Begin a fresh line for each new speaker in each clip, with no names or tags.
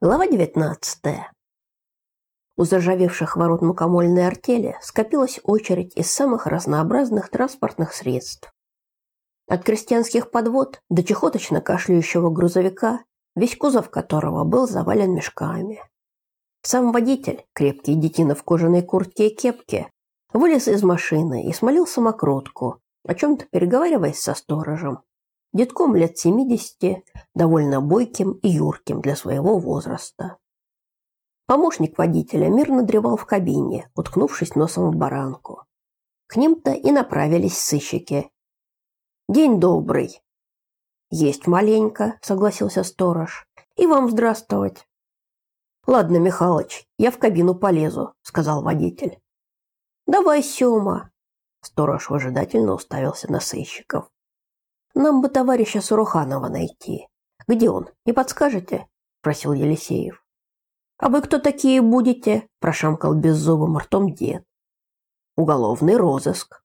Глава 19. У заржавевших ворот мукомольной артели скопилась очередь из самых разнообразных транспортных средств. От крестьянских подвод до чехоточно кашляющего грузовика, весь кузов которого был завален мешками. Сам водитель, крепкий детина в кожаной куртке и кепке, вылез из машины и смолил самокрутку, о чем-то переговариваясь со сторожем, детком лет 70, довольно бойким и юрким для своего возраста. Помощник водителя мирно древал в кабине, уткнувшись носом в баранку. К ним-то и направились сыщики. «День добрый!» «Есть маленько», — согласился сторож. «И вам здравствовать!» «Ладно, Михалыч, я в кабину полезу», — сказал водитель. «Давай, Сёма!» Сторож выжидательно уставился на сыщиков. Нам бы товарища Суруханова найти. Где он? Не подскажете? спросил Елисеев. А вы кто такие будете? прошамкал беззубым ртом дед. Уголовный розыск.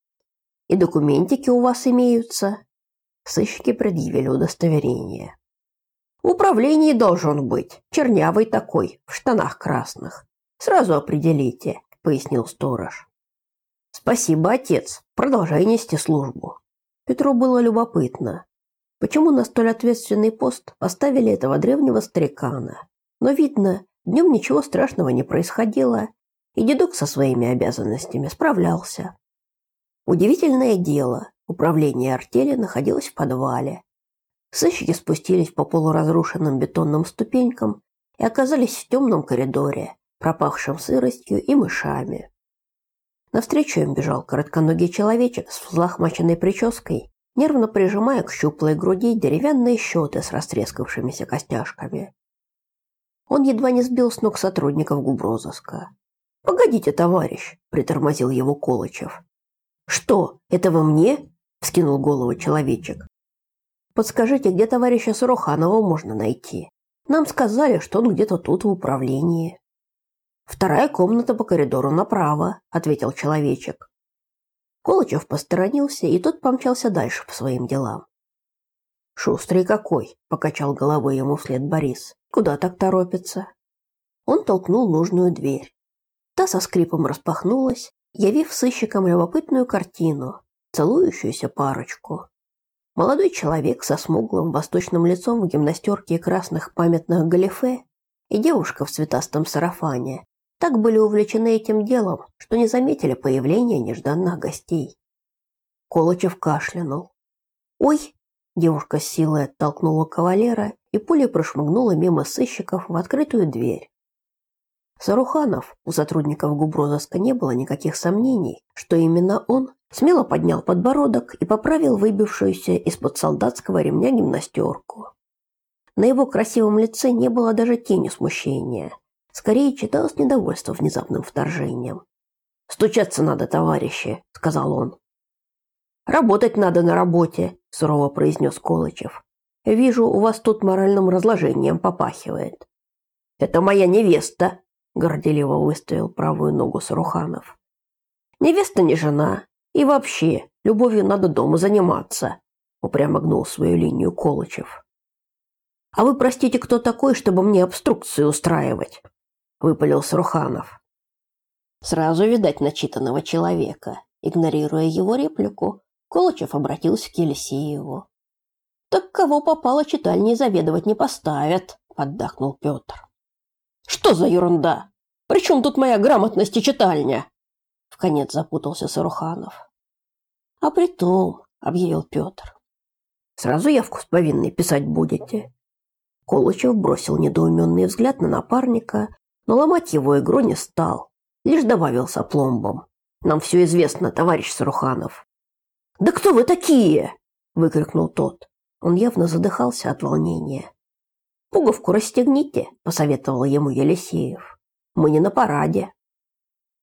И документики у вас имеются? Сыщики предъявили удостоверение. В управлении должен быть, чернявый такой, в штанах красных. Сразу определите, пояснил сторож. Спасибо, отец. Продолжай нести службу. Петру было любопытно, почему на столь ответственный пост поставили этого древнего старикана. Но видно, днем ничего страшного не происходило, и дедок со своими обязанностями справлялся. Удивительное дело, управление артели находилось в подвале. Сыщики спустились по полуразрушенным бетонным ступенькам и оказались в темном коридоре, пропахшем сыростью и мышами. Навстречу им бежал коротконогий человечек с взлохмаченной прической, нервно прижимая к щуплой груди деревянные щеты с растрескавшимися костяшками. Он едва не сбил с ног сотрудников губрозыска. «Погодите, товарищ!» – притормозил его Колычев. «Что, это вы мне?» – вскинул голову человечек. «Подскажите, где товарища Суруханова можно найти? Нам сказали, что он где-то тут в управлении». Вторая комната по коридору направо, ответил человечек. Колычев посторонился, и тот помчался дальше по своим делам. Шустрый какой, покачал головой ему вслед Борис. Куда так торопится? Он толкнул нужную дверь. Та со скрипом распахнулась, явив сыщикам любопытную картину, целующуюся парочку. Молодой человек со смуглым восточным лицом в гимнастерке красных памятных галифе и девушка в цветастом сарафане так были увлечены этим делом, что не заметили появления нежданных гостей. Колычев кашлянул. «Ой!» – девушка с силой оттолкнула кавалера и пулей прошмыгнула мимо сыщиков в открытую дверь. Саруханов, у сотрудников губрозыска не было никаких сомнений, что именно он смело поднял подбородок и поправил выбившуюся из-под солдатского ремня гимнастерку. На его красивом лице не было даже тени смущения, Скорее читалось недовольство внезапным вторжением. «Стучаться надо, товарищи», — сказал он. «Работать надо на работе», — сурово произнес Колычев. «Вижу, у вас тут моральным разложением попахивает». «Это моя невеста», — горделиво выставил правую ногу Саруханов. «Невеста не жена. И вообще, любовью надо дома заниматься», — упрямо гнул свою линию Колычев. «А вы, простите, кто такой, чтобы мне обструкцию устраивать?» Выпалил Сруханов. Сразу видать начитанного человека. Игнорируя его реплику, Колычев обратился к Елисееву. «Так кого попало читальней заведовать не поставят», – поддакнул Петр. «Что за ерунда? Причем тут моя грамотность и читальня?» В конец запутался Саруханов. «А при том», – объявил Петр. «Сразу явку с повинной писать будете?» Колычев бросил недоуменный взгляд на напарника но ломать его игру не стал, лишь добавил с опломбом. «Нам все известно, товарищ Саруханов». «Да кто вы такие?» – выкрикнул тот. Он явно задыхался от волнения. «Пуговку расстегните», – посоветовал ему Елисеев. «Мы не на параде».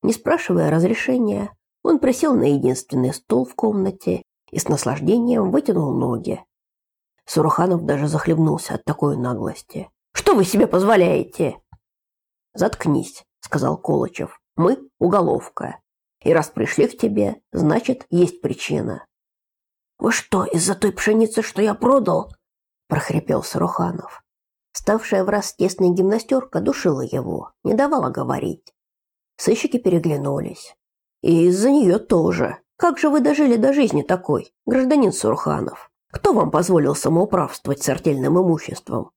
Не спрашивая разрешения, он присел на единственный стул в комнате и с наслаждением вытянул ноги. Суруханов даже захлебнулся от такой наглости. «Что вы себе позволяете?» Заткнись, сказал Колычев. Мы уголовка. И раз пришли к тебе, значит, есть причина. Вы что, из-за той пшеницы, что я продал? прохрипел Саруханов. Ставшая в раз тесная гимнастерка душила его, не давала говорить. Сыщики переглянулись. И из-за нее тоже. Как же вы дожили до жизни такой, гражданин Сурханов? Кто вам позволил самоуправствовать с артельным имуществом?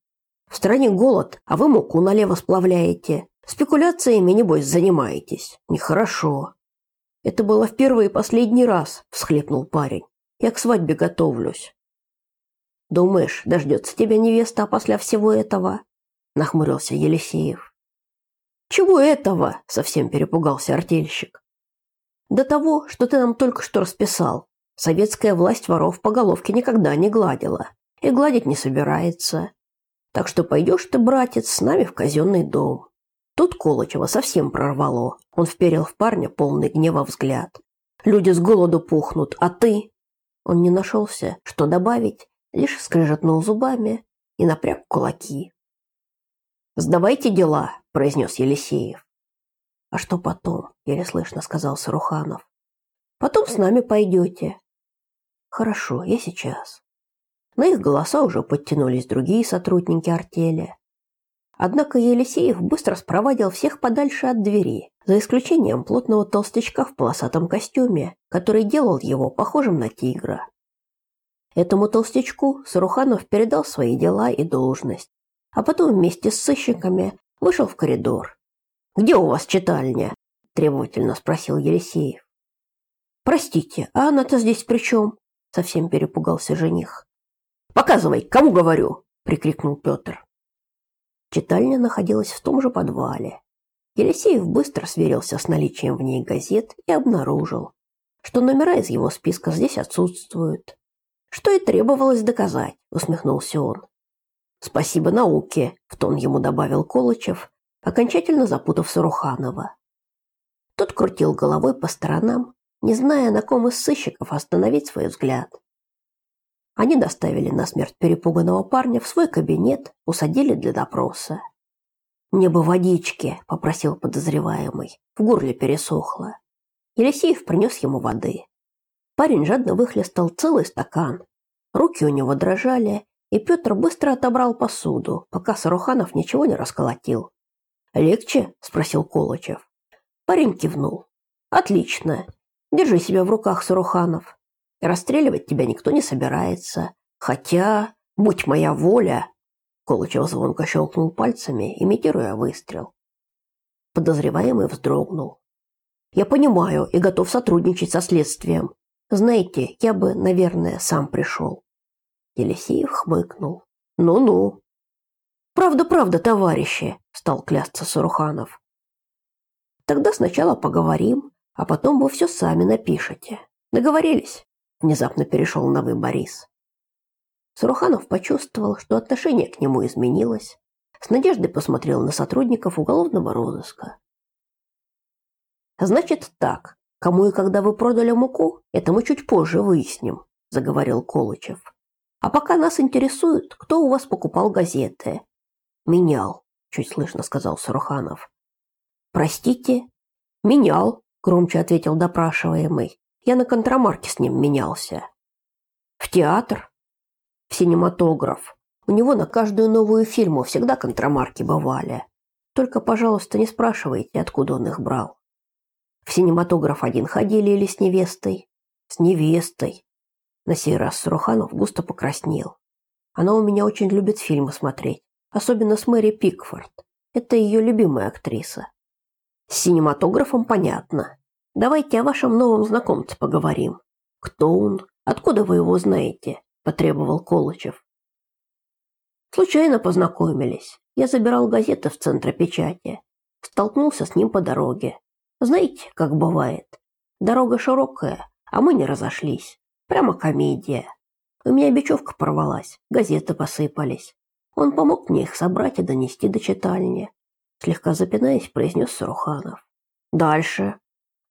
В стране голод, а вы муку налево сплавляете. Спекуляциями, небось, занимаетесь. Нехорошо. Это было в первый и последний раз, всхлипнул парень. Я к свадьбе готовлюсь. Думаешь, дождется тебя невеста после всего этого? Нахмурился Елисеев. Чего этого? Совсем перепугался артельщик. До того, что ты нам только что расписал. Советская власть воров по головке никогда не гладила и гладить не собирается. Так что пойдешь ты, братец, с нами в казенный дом. Тут Колычева совсем прорвало. Он вперил в парня полный гнева взгляд. Люди с голоду пухнут, а ты? Он не нашелся, что добавить, лишь скрежетнул зубами и напряг кулаки. «Сдавайте дела», – произнес Елисеев. «А что потом?» – еле сказал Саруханов. «Потом с нами пойдете». «Хорошо, я сейчас». На их голоса уже подтянулись другие сотрудники артели. Однако Елисеев быстро спровадил всех подальше от двери, за исключением плотного толстячка в полосатом костюме, который делал его похожим на тигра. Этому толстячку Саруханов передал свои дела и должность, а потом вместе с сыщиками вышел в коридор. «Где у вас читальня?» – требовательно спросил Елисеев. «Простите, а она-то здесь при чем?» – совсем перепугался жених. «Показывай, кому говорю!» – прикрикнул Петр. Читальня находилась в том же подвале. Елисеев быстро сверился с наличием в ней газет и обнаружил, что номера из его списка здесь отсутствуют. Что и требовалось доказать, усмехнулся он. Спасибо науке, в тон ему добавил Колычев, окончательно запутав Саруханова. Тот крутил головой по сторонам, не зная, на ком из сыщиков остановить свой взгляд. Они доставили на смерть перепуганного парня в свой кабинет, усадили для допроса. «Мне бы водички», – попросил подозреваемый. В горле пересохло. Елисеев принес ему воды. Парень жадно выхлестал целый стакан. Руки у него дрожали, и Петр быстро отобрал посуду, пока Саруханов ничего не расколотил. «Легче?» – спросил Колычев. Парень кивнул. «Отлично. Держи себя в руках, Саруханов. Расстреливать тебя никто не собирается. Хотя, будь моя воля...» Колычев звонко щелкнул пальцами, имитируя выстрел. Подозреваемый вздрогнул. «Я понимаю и готов сотрудничать со следствием. Знаете, я бы, наверное, сам пришел». Елисеев хмыкнул. «Ну-ну». «Правда, правда, товарищи», – стал клясться Суруханов. «Тогда сначала поговорим, а потом вы все сами напишете. Договорились?» – внезапно перешел на вы Борис. Суруханов почувствовал, что отношение к нему изменилось. С надеждой посмотрел на сотрудников уголовного розыска. «Значит так, Кому и когда вы продали муку, это мы чуть позже выясним, заговорил Колычев. А пока нас интересует, кто у вас покупал газеты. Менял, чуть слышно сказал Саруханов. Простите? Менял, громче ответил допрашиваемый. Я на контрамарке с ним менялся. В театр? В синематограф. У него на каждую новую фильму всегда контрамарки бывали. Только, пожалуйста, не спрашивайте, откуда он их брал. В синематограф один ходили или с невестой? С невестой. На сей раз Суруханов густо покраснел. Она у меня очень любит фильмы смотреть, особенно с Мэри Пикфорд. Это ее любимая актриса. С синематографом понятно. Давайте о вашем новом знакомце поговорим. Кто он? Откуда вы его знаете? потребовал Колычев. Случайно познакомились. Я забирал газеты в центре печати. Столкнулся с ним по дороге. Знаете, как бывает. Дорога широкая, а мы не разошлись. Прямо комедия. У меня бечевка порвалась, газеты посыпались. Он помог мне их собрать и донести до читальни. Слегка запинаясь, произнес Саруханов. Дальше.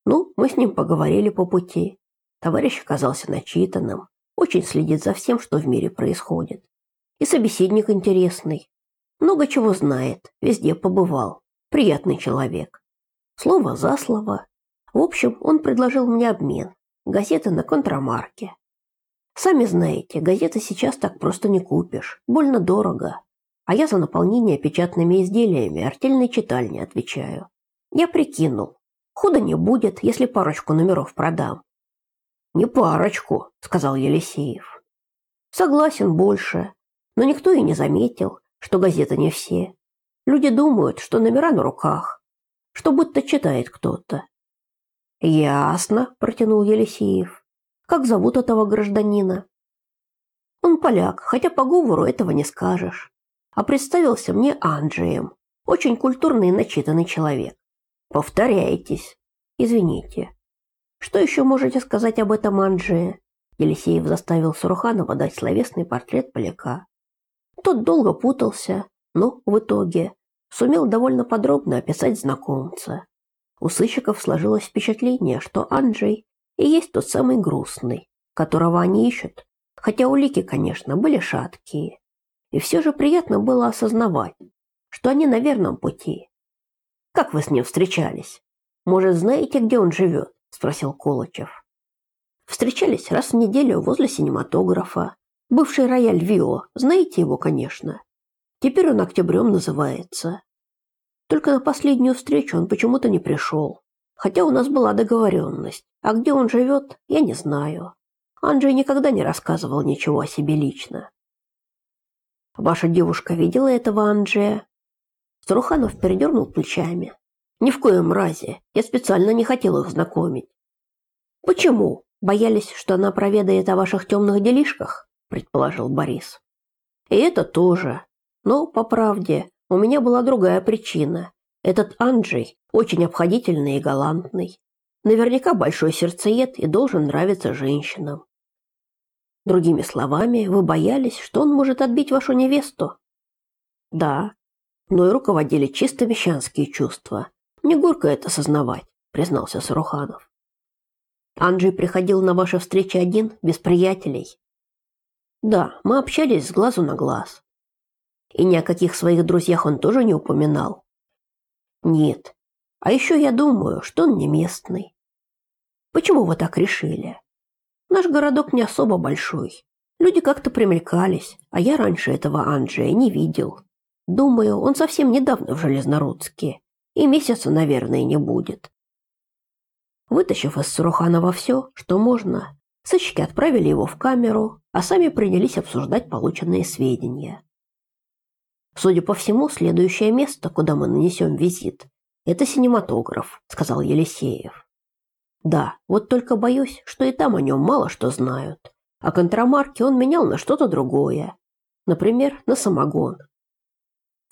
Ну, мы с ним поговорили по пути. Товарищ оказался начитанным, очень следит за всем, что в мире происходит. И собеседник интересный. Много чего знает, везде побывал. Приятный человек. Слово за слово. В общем, он предложил мне обмен. Газеты на контрамарке. Сами знаете, газеты сейчас так просто не купишь. Больно дорого. а я за наполнение печатными изделиями артельной читальни отвечаю. Я прикинул, худо не будет, если парочку номеров продам. Не парочку, сказал Елисеев. Согласен больше, но никто и не заметил, что газеты не все. Люди думают, что номера на руках, что будто читает кто-то. Ясно, протянул Елисеев. Как зовут этого гражданина? Он поляк, хотя по говору этого не скажешь. А представился мне Анджеем. Очень культурный и начитанный человек. Повторяйтесь. Извините. Что еще можете сказать об этом Анджее? Елисеев заставил Суруханова дать словесный портрет поляка. Тот долго путался, но в итоге сумел довольно подробно описать знакомца. У сыщиков сложилось впечатление, что Анджей и есть тот самый грустный, которого они ищут, хотя улики, конечно, были шаткие. И все же приятно было осознавать, что они на верном пути. «Как вы с ним встречались? Может, знаете, где он живет?» – спросил Колычев. Встречались раз в неделю возле синематографа. Бывший рояль Вио, знаете его, конечно. Теперь он октябрем называется. Только на последнюю встречу он почему-то не пришел. Хотя у нас была договоренность. А где он живет, я не знаю. Анджей никогда не рассказывал ничего о себе лично. Ваша девушка видела этого Анджея? Старуханов передернул плечами. Ни в коем разе. Я специально не хотел их знакомить. Почему? Боялись, что она проведает о ваших темных делишках? предположил Борис. И это тоже. Но, по правде, у меня была другая причина. Этот Анджей очень обходительный и галантный. Наверняка большой сердцеед и должен нравиться женщинам. Другими словами, вы боялись, что он может отбить вашу невесту? Да, но и руководили чисто мещанские чувства. Мне горько это сознавать, признался Саруханов. Анджей приходил на ваши встречи один, без приятелей. Да, мы общались с глазу на глаз. И ни о каких своих друзьях он тоже не упоминал. Нет. А еще я думаю, что он не местный. Почему вы так решили? Наш городок не особо большой. Люди как-то примелькались, а я раньше этого Анджея не видел. Думаю, он совсем недавно в Железнородске. И месяца, наверное, не будет. Вытащив из Суруханова все, что можно, сыщики отправили его в камеру, а сами принялись обсуждать полученные сведения. Судя по всему, следующее место, куда мы нанесем визит, это синематограф, сказал Елисеев. Да, вот только боюсь, что и там о нем мало что знают. А контрамарки он менял на что-то другое. Например, на самогон.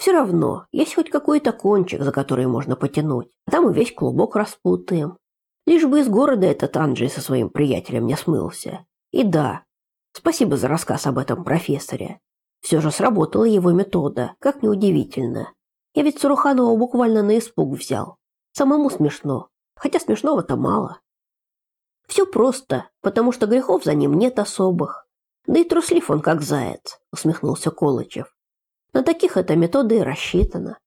Все равно, есть хоть какой-то кончик, за который можно потянуть. А там и весь клубок распутаем. Лишь бы из города этот Анджей со своим приятелем не смылся. И да, спасибо за рассказ об этом профессоре. Все же сработала его метода, как неудивительно. Я ведь Суруханова буквально на испуг взял. Самому смешно, хотя смешного-то мало. Все просто, потому что грехов за ним нет особых. Да и труслив он как заяц, усмехнулся Колычев. На таких эта метода и рассчитана.